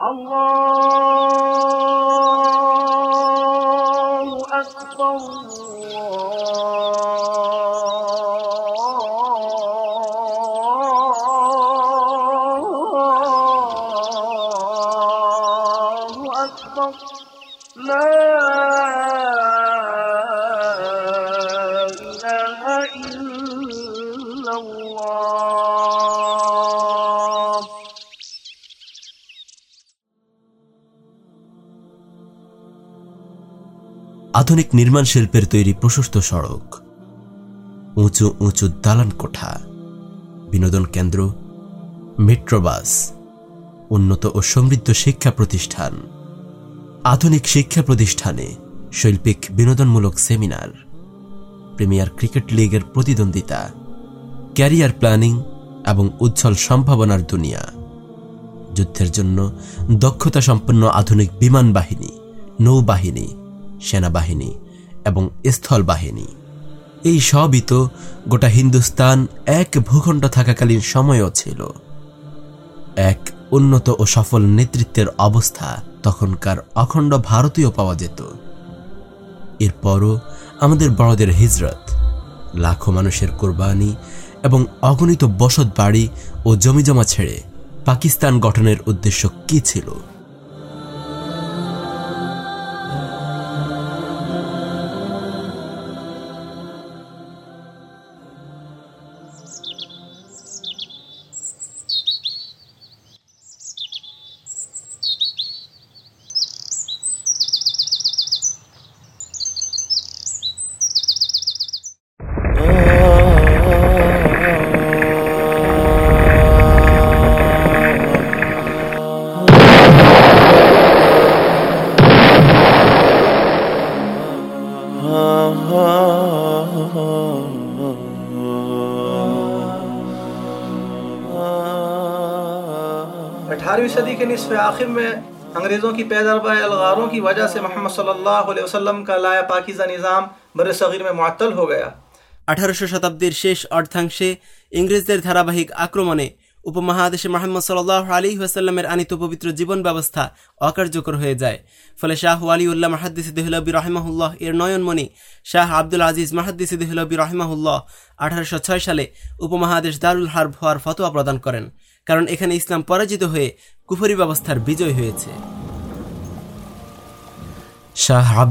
الله أكبر آدھک نرما شلپست سڑک اچھو دالانکوٹھا بنونک میٹرو بس انت اور شکایت آدھے شکا پر شیلپک بنونمولک سیمینار کٹ لےدا کار پلان اور اجزل سمبنار دنیا جن دکتمپن آدھک بھیمان باہین نو باہی سین باہن باہن گوٹا ہندوستان ایک بھنڈ تھے سفل نیتھ تخارڈ بارت پا جڑی ہجرت لاکھوں کوربانی اگنت بست باڑی اور جمی جما چڑے پاکستان گٹنش صدی کے نصف آخر میں انگریزوں کی پیداربہ الغاروں کی وجہ سے محمد صلی اللہ علیہ وسلم کا لایا پاکیزہ نظام بر صغیر میں معطل ہو گیا আঠারোশো শতাব্দীর শেষ অর্ধাংশে ইংরেজদের ধারাবাহিক আক্রমণে উপমহাদেশে মোহাম্মদ সাল্লাহ আলী ওয়াসাল্লামের আনিত পবিত্র জীবন ব্যবস্থা অকার্যকর হয়ে যায় ফলে শাহ ওয়ালি উল্লাহ মাহাদ্দিস দেহলবি রহমাহুল্লাহ এর নয়নমণি শাহ আব্দুল আজিজ মাহাদ্দিস দেহলবি রহমাহুল্লাহ আঠারোশো ছয় সালে উপমহাদেশ দারুল হার্ব হওয়ার ফতোয়া প্রদান করেন شاہ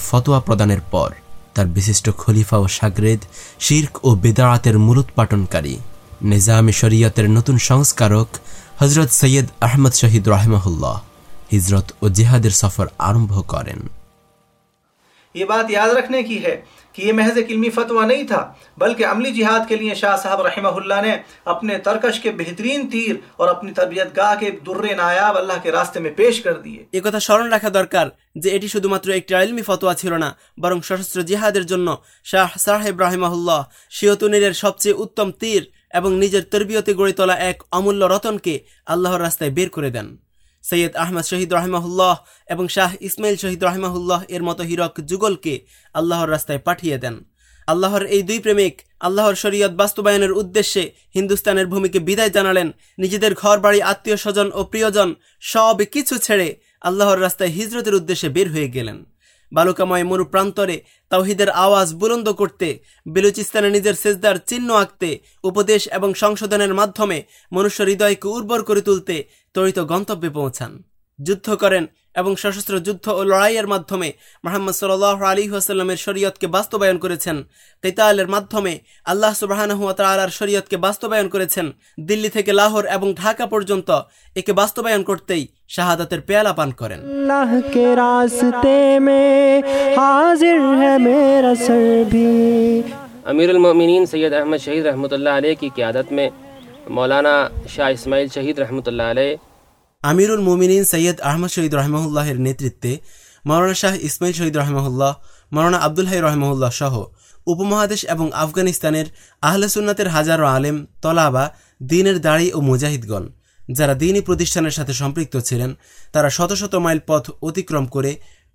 فت پردانش خلیفا ساگرےد شیر اور بےدا مولوپاٹن کار شریاط نتن سارک حضرت سید احمد شہید رحم اللہ ہزرت اور جہاد سفر آر کر یہ بات یاد رکھنے کی ہے کہ یہ محض علمی فتویٰ نہیں تھا، بلکہ عملی جہاد کے لیے شاہ صاحب رحمہ اللہ نے اپنے ترکش کے بہترین تیر اور اپنی تربیت گاہ کے در نایاب اللہ کے راستے میں پیش کر دیے۔ یہ কথা ایک রাখা দরকার যে এটি শুধুমাত্র একটি আলমি ফতোয়া ছিল না شاہ صاحب জিহাদের اللہ শাহ نیر রাহিমাহুল্লাহ শিয়তুনিরের اتم تیر তীর এবং নিজের তরবিয়তে গড়ে ایک এক رتن کے اللہ راستے بیر করে দেন। سید احمد شہید رحم اللہ اور شاہ اسمائل شہید الرحم اللہ ار مت ہیرک جگل کے اللہ راستہ پاٹیا دین آلر یہ دو پر آلر شرد باسوائن ادے ہندوستان کےدائی جانے نجیزی آتمی سوزن اور پر سب کچھ چڑے اللہ راستہ ہجرت ادے بر ہوئے گلین بالوکام مرو پرانے توہیدر آواز بولند کرتے بلوچستان سیزدار چین آکتے اپنے منش کو ورت گنت پوچھان ج এবং সশস্ত্র যুদ্ধ ও লড়াইয়ের মাধ্যমে মোহাম্মদ সাল আলী আসাল্লামের শরীয়তকে বাস্তবায়ন করেছেন তেতালের মাধ্যমে আল্লাহ সুবাহানহুয়ার শরীয়তকে বাস্তবায়ন করেছেন দিল্লি থেকে লাহোর এবং ঢাকা পর্যন্ত একে বাস্তবায়ন করতেই শাহাদাতের পেয়ালা পান করেন امیر المؤمنین سید احمد شہید رحمۃ اللہ علیہ کی قیادت میں مولانا شاہ اسماعیل شہید رحمۃ اللہ علیہ عمر ال مومن سد احمد شئید رحم اللہ نتانا شاہ اسمائل شہید رحم اللہ مورانا آبدول ہر رحم اللہ سہو مہاد اور افغانستان آلسون ہزار تلابا دین داڑی اور مجاہدگن جا دینیشان ساتھ سمپکت چلین شت شت مائل پت اتکرم کر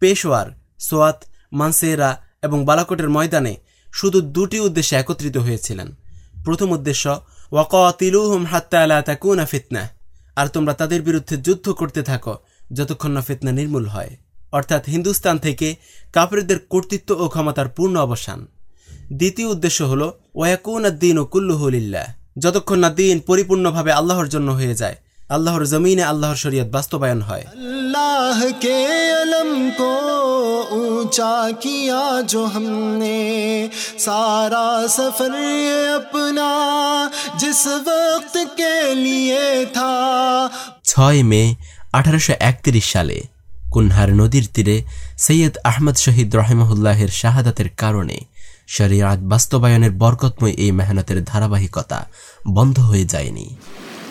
پشوار سوات منسیرا اور بالاکٹر میدانے شو دوترت ہو چھم اداکا فیتنا اور تمہر تر بردے جاتے تھو جتنا فیتنا نرمول ہے ارتھا ہندوستان تھی کپر کرتو اور کمتار پورن ابسان دودھ ہل اکون دین اور کل جتنا دینپے آللہ جائے আল্লাহর জমিনে আল্লাহর শরীয়ত বাস্তবায়ন হয় اللہ کے علم کو اونچا کیا جو ہم نے سارا سفر یہ اپنا جس وقت کے لیے تھا ছয় মে আঠারোশো একত্রিশ সালে কুনহার নদীর তীরে সৈয়দ আহমদ শহীদ রহেমহুল্লাহের শাহাদাতের কারণে শরিয়াত বাস্তবায়নের বরকতময় এই মেহনতের ধারাবাহিকতা বন্ধ হয়ে যায়নি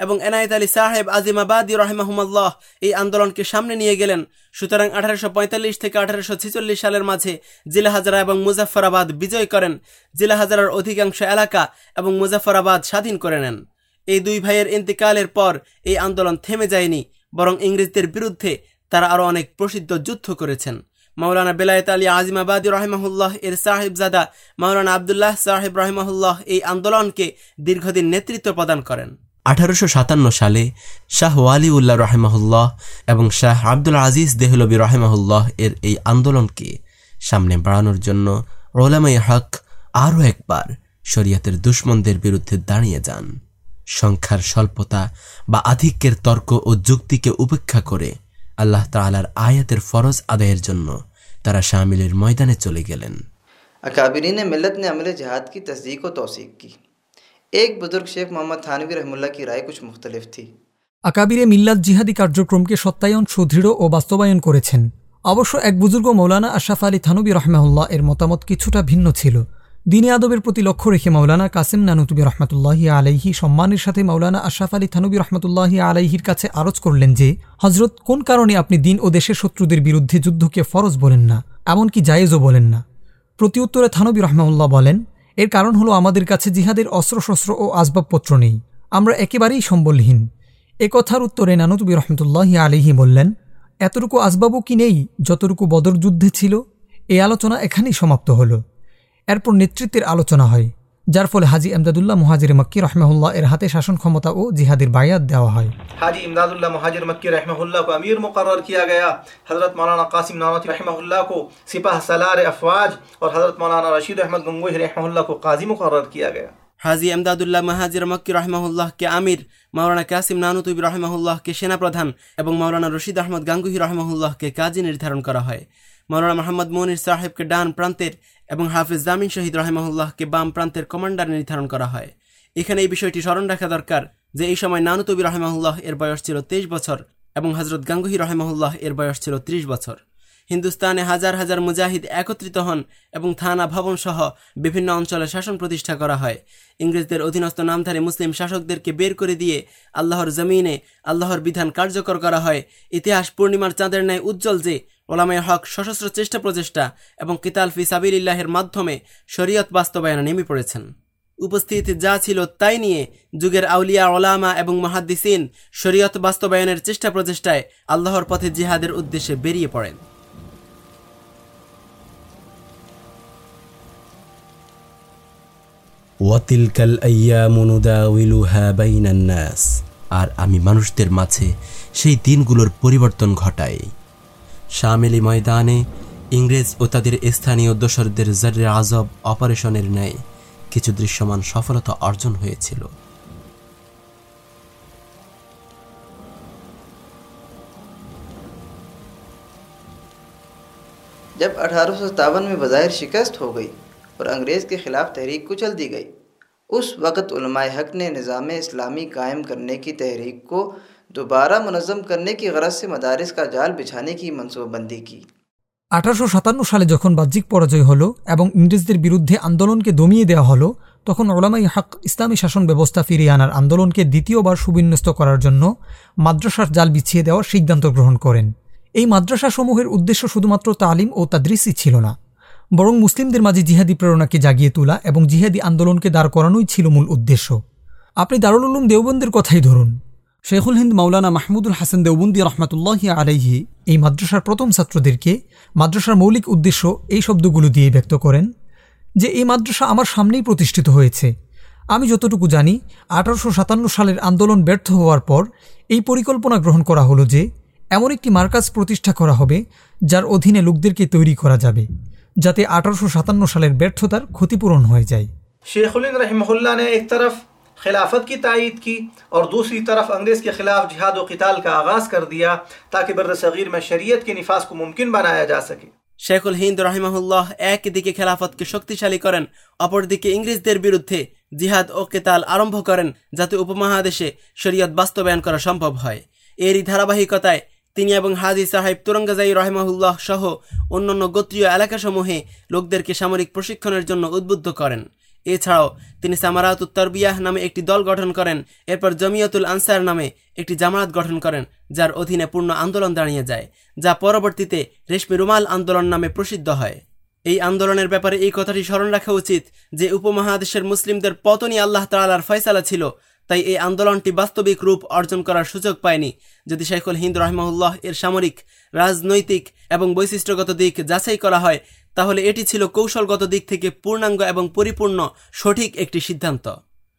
صحب آزیماباد رحم اللہ یہ آندولن کے سامنے سوتر پینتالیس سالہ مظفرابادا اور سایون کر نین یہ دون تھے جائے برن انگریز بردے تر اور پرسد جدھ کرا بلایت علی آزیماباد رحم اللہ صاحب زادا مولانا آبد اللہ صاحب رحم اللہ یہ آندولن کے دیرد دن نیتو پردان کر আঠারোশো সাতান্ন সালে শাহ ওয়ালিউল্লাহ রহেমাহুল্লাহ এবং শাহ আব্দুল আজিজ দেহলবী রহেমাহুল্লাহ এর এই আন্দোলনকে সামনে বাড়ানোর জন্য ওলামাই হক আরও একবার শরিয়াতের দুশ্মনদের বিরুদ্ধে দাঁড়িয়ে যান সংখ্যার স্বল্পতা বা আধিক্যের তর্ক ও যুক্তিকে উপেক্ষা করে আল্লাহ তাআলার আয়াতের ফরজ আদায়ের জন্য তারা শামিলের ময়দানে চলে গেলেন اکابرین ملت نے عمل جہاد کی تصدیق و توثیق کی ایک بزرگ شیخ محمد تھانوی رحمہ اللہ کی رائے کچھ مختلف تھی আকাবিরে মিল্লাত জিহাদি কার্যক্রমকে সত্যায়ন সুদৃঢ় ও বাস্তবায়ন করেছেন অবশ্য এক বুজুর্গ মৌলানা আশরাফ আলী থানবী রহমাহুল্লাহ এর মতামত কিছুটা ভিন্ন ছিল দিনী আদবের প্রতি লক্ষ্য রেখে মৌলানা কাসিম নানুতুবি রহমতুল্লাহি আলাইহি সম্মানের সাথে মৌলানা আশরাফ আলী থানবী রহমতুল্লাহি আলাইহির কাছে আরজ করলেন যে হজরত কোন কারণে আপনি দিন ও দেশের শত্রুদের বিরুদ্ধে যুদ্ধকে ফরজ বলেন না এমনকি জায়েজও বলেন না প্রতিউত্তরে থানবী রহমাউল্লাহ বলেন یہ کارن ہل ہمارے جیہر اصر شست اور وہ آسبابتر نہیں ہمارے ہیبلہ ایکتار اتر نانت اللہ علیحل اتٹکو آسباب کی نہیں جتو بدر جدے چل یہ آلوچنا اخنے سمپر نیتر آلوچنا ہے যার ফলে হাজি এমদাদুল্লাহ মুহাজির মক্কি রহমাহুল্লাহ এর হাতে শাসন ক্ষমতা ও জিহাদের বায়াত দেওয়া হয় حاجی امداد اللہ مہاجر مکی رحمہ اللہ کو امیر مقرر کیا گیا حضرت مولانا قاسم نانوتی رحمہ اللہ کو سپاہ سالار افواج اور حضرت مولانا رشید احمد گنگوئی رحمہ اللہ کو قاضی مقرر کیا گیا হাজি এমদাদুল্লাহ মাহাজির মক্কি রহমাহুল্লাহকে আমির মাওলানা কাসিম নানুতুবি রহমাহুল্লাহকে সেনাপ্রধান এবং মাওলানা রশিদ আহমদ গাঙ্গুহি রহমাহুল্লাহকে কাজী নির্ধারণ করা হয় মাওলানা মোহাম্মদ মনির সাহেবকে ডান প্রান্তের اور ہافظ جامن شاہید رحم اللہ کے بام پران کمانڈر نردارٹی سرن راقا درکار جو یہ سمجھ میں نانت ابھی رحم اللہ بس چل تیئیش بچر اور حضرت گاگہ رحم اللہ بس چل تر بچر ہندوستان ہزار ہزار مجاہد ایکترت ہن اور تھانا بون سہ بھی اچل شاشن ہے نام مسلم شاشکے بر کر دیا آللہ زمین آللہ کارکرا ہے پورنیمار چاندر نئے اجلے اولام ہک سشست چیٹا پرچا اور کتال فی سابل مادمے شرعت باستوائن نمیے پڑے جا چل تھی نہیں جگہ آؤلیہ الااما اور محادی سین شرحت باستوائن چیٹا پرچیشائ آللہ پتے جی ہر ادے بڑی پڑے ওয়াতিলকাল আইয়ামু নুদাউিলুহা বাইনান নাস আর আমি মানুষদের মাঝে সেই দিনগুলোর পরিবর্তন ঘটাই শামেলি ময়দানে ইংরেজ ও তাদের স্থানীয় দোসরদের জারে আজব অপারেশনের ন্যায় কিছু দৃশ্যমান সফলতা অর্জন হয়েছিল جب اٹھارہ سو ستاون میں بظاہر شکست ہو گئی اور انگریز کے خلاف تحریک کچل دی گئی اس وقت علماء حق نے نظام اسلامی قائم کرنے کی تحریک کو دوبارہ منظم کرنے کی غرض سے مدارس کا جال بچھانے کی منصوبہ بندی کی আঠারোশো সাতান্ন সালে যখন বাহ্যিক পরাজয় হলো এবং ইংরেজদের বিরুদ্ধে আন্দোলনকে দমিয়ে দেওয়া হলো তখন ওলামাই হক ইসলামী শাসন ব্যবস্থা ফিরিয়ে আনার আন্দোলনকে দ্বিতীয়বার সুবিন্যস্ত করার জন্য মাদ্রাসার জাল বিছিয়ে দেওয়ার সিদ্ধান্ত গ্রহণ করেন এই মাদ্রাসাসমূহের উদ্দেশ্য শুধুমাত্র তালিম ও তাদৃসই ছিল না برم مسلم جہادی پرنا تلا اور جیہدی آندول کے داڑھ کر مل ادھر دار ال دیوبند شیخ الد المارتمار مولک ادش یہ شبد گلو دیکھ کر مادراسا ہمارے ہوئے ہمیں جتیں آٹھ ساتان سال آندولنر پر یہ پرکلپنا گرن کرم ایک مارکاز جار ادھین لوک دیکھ کے تری کرا جائے যাতে আঠারোশো সাতান্ন সালের ব্যর্থতার ক্ষতিপূরণ হয়ে যায়। শেখুলিন রহমহল্লা এক তরফ خلافت کی تائید کی اور دوسری طرف انگریز کے خلاف جہاد و قتال کا آغاز کر دیا تاکہ بر صغیر میں شریعت کے نفاذ کو ممکن بنایا جا سکے۔ شیخ الحیم ایک دیکھے خلافت کے شکتی شالی کرین اپہاد اور جاتے شریت واسطو کتائے لوک دیکھ سام تربیت السار نام ایک جامعات گھٹن کر جار ادینے پورا آندولنیا جائے جا پربرتی رشمی رومال آندولن نام پرسد ہے یہ آندول سرن راخاچی مہادیم پتنی اللہ تعالی فیصلہ چل تھی یہ آند پھر سامک راجنک اور بشت جاچائی یہ چل کوشلگت دک پورا پریپ سٹھک ایک سیدان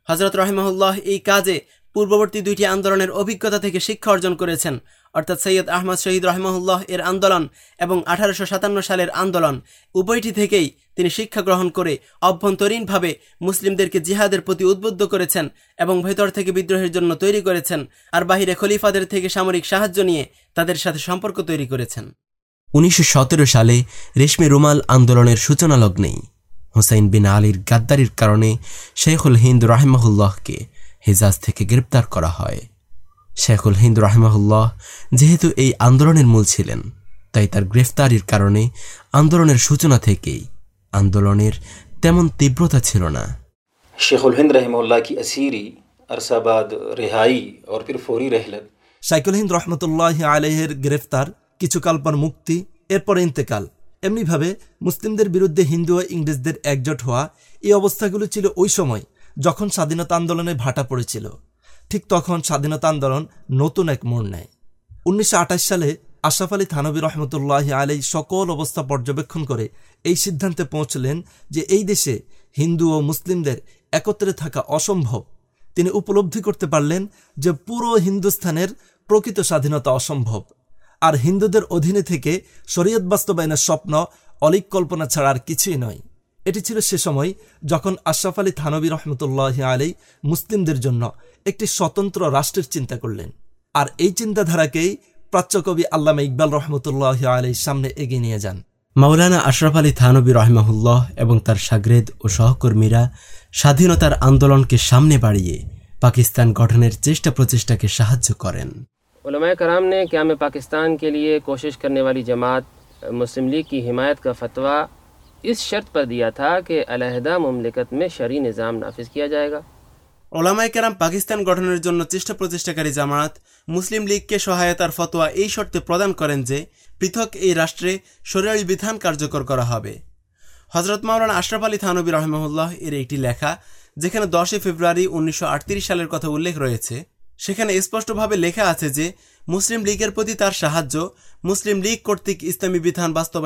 حضرت رحم اللہ یہ کارے پوری دو شکا ارجن کر ارتھا سد احمد شہید رحم اللہ آندولن اور اٹھارہ ساتان سال آندولنگ شکا گرہن کر مسلم کردروہر تیری کر باہرے خلیفا دیکھ کے سامک ساجے ترقی سمپرک تیری کر ستر سال رشمی رومال آندول سوچنا لگنے حسین بین آل گادار کرنے شیخ الدو رحم اللہ کے حضاز گرفتار شیقول ہیند رحم اللہ جیت یہ آندول مل چلین تھی گرفتار سوچنا آندولتا گرفتار کچھ کال پر مکتی انتکال ایمنی مسلم ہندوج ہوا یہ جن سا دینا بھاٹا پڑی چلا ٹھیک تخ ساینتا آندولن نتن ایک مڑ نئے انیسو آٹائی سال آشاف علی تھانوی رحمت اللہ علی سکول اوسا پر یہ سیدھانے پہنچ لینو اور مسلم ایکترے تھکا اصمبنی اپلبدھی کرتے ہیں جو پورا ہندوستان سا دھینتا اصمب اور ہندو ادینی تھی شریکت باستو سوپن الکل چھڑا کچھ نئی এটি ছিল সে সময় যখন আশরাফ আলী থানবী রহমতুল্লাহ আলী মুসলিমদের জন্য একটি স্বতন্ত্র রাষ্ট্রের চিন্তা করলেন আর এই চিন্তাধারাকেই প্রাচ্যকবি আল্লামা ইকবাল রহমতুল্লাহ আলীর সামনে এগিয়ে নিয়ে যান মাওলানা আশরাফ আলী থানবী রহমাহুল্লাহ এবং তার সাগরেদ ও সহকর্মীরা স্বাধীনতার আন্দোলনকে সামনে বাড়িয়ে পাকিস্তান গঠনের চেষ্টা প্রচেষ্টাকে সাহায্য করেন علمائے کرام نے قیام پاکستان کے لیے کوشش کرنے والی جماعت مسلم لیگ کی حمایت کا فتویٰ اس شرط پر دیا تھا کہ علیحدہ مملکت میں شرعی نظام نافذ کیا جائے گا۔ علماء کرام پاک چار جام مسلم لہات شرطے پردان کریں پاٹرت اشرف علی تانبی رحمہ اللہ یہ ایک لکھا جسے فیبری انستری سال رہے اسپشٹھ لکھا آپ سے مسلم لیگیر مسلم لیگ کرتکامیشے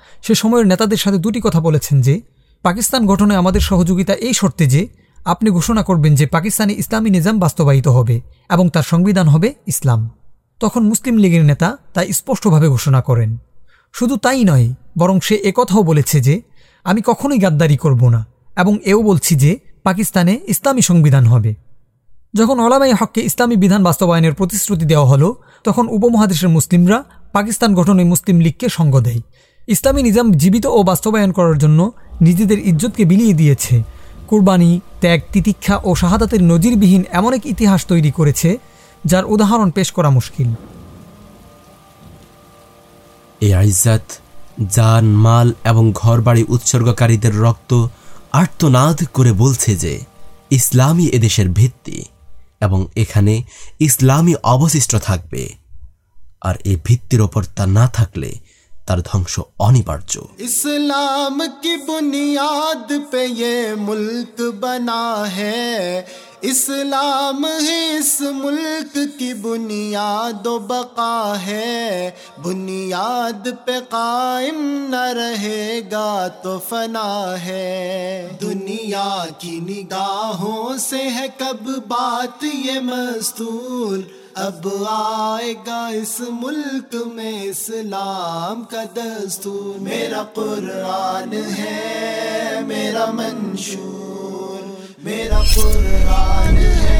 سمیر ساتھ دوا بولے پاکستان گٹھنے ہم آپ نے گوشنا کربین جو پاکستان اسلامی نظام باستوائت ہوسلام تک مسلم لیگیر نا تشہیر کریں شو تھی نئی برن سے ایک ہمیں کن گاداری کربنا اور یہ بھى جکستان اسلامى كندان ہو جكھ علامائى ہكے اسلامى بھان باستوائنگ ديا ہل تكمہشر مسلم پاکستان گٹن مسلم ليگے سنگ دي جیوت اور رک آرت نادرامی ابش برپرتا نہ তার ধ্বংস অনিবার্য। ইসলাম کی بنیاد پہ یہ ملک بنا ہے اسلام ہی اس ملک کی بنیاد و بقا ہے بنیاد پہ قائم نہ رہے گا تو فنا ہے دنیا کی نگاہوں سے ہے کب بات یہ مستور اب آئے گا اس ملک میں اسلام کا دستور۔ میرا قرآن ہے، میرا منشور۔ میرا قرآن ہے۔